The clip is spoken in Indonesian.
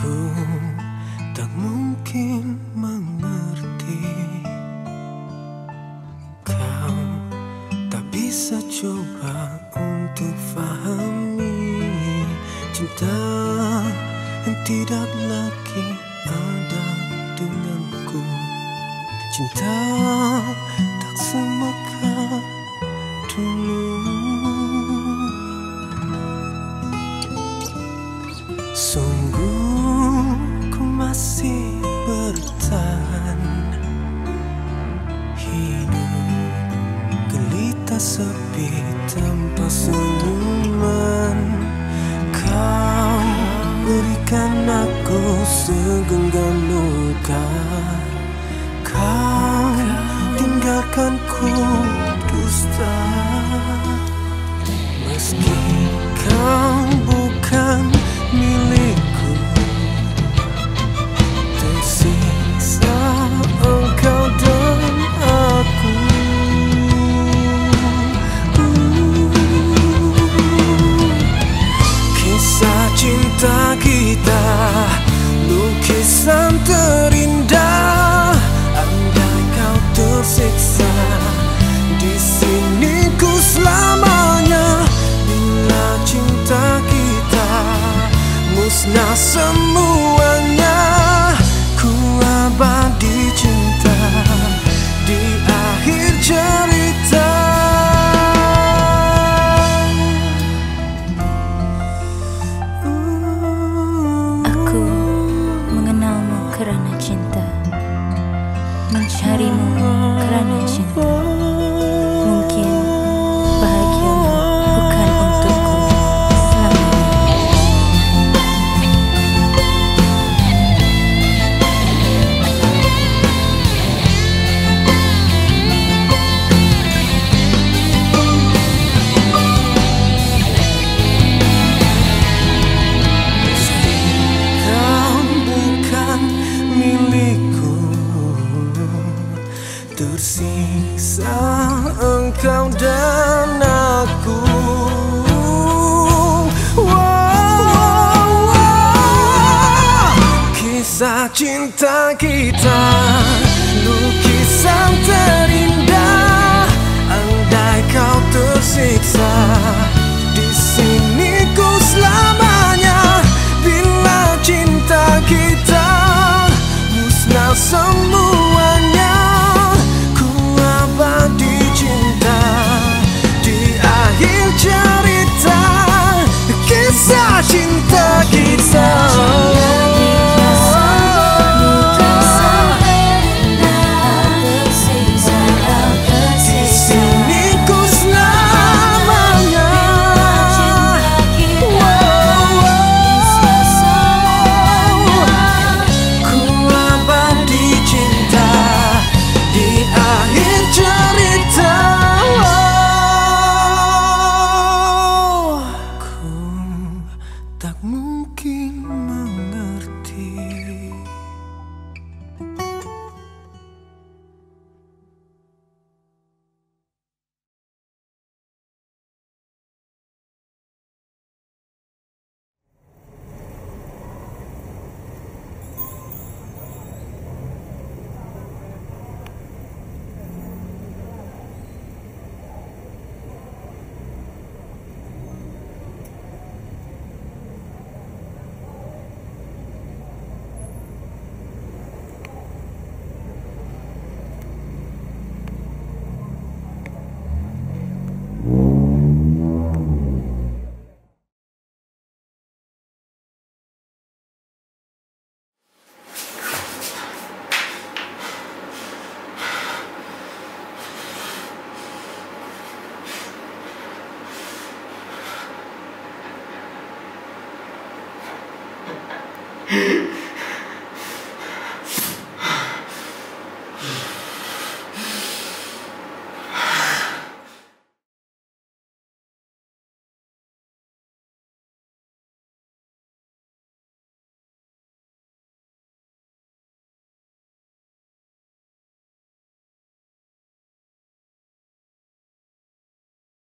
Aku tak mungkin mengerti. Kau tak bisa coba untuk fahami. Cinta yang tidak lagi ada denganku. Cinta tak semekar dulu masih bertahan. Hidup gelita sepi tanpa senyuman. Kau berikan aku segenggam luka. Kau tinggalkan ku dusta. Meski kau bukan milikku Tersisa engkau dan aku Wow, wow. Kisah cinta kita Lukisan terindah Andai kau tersiksa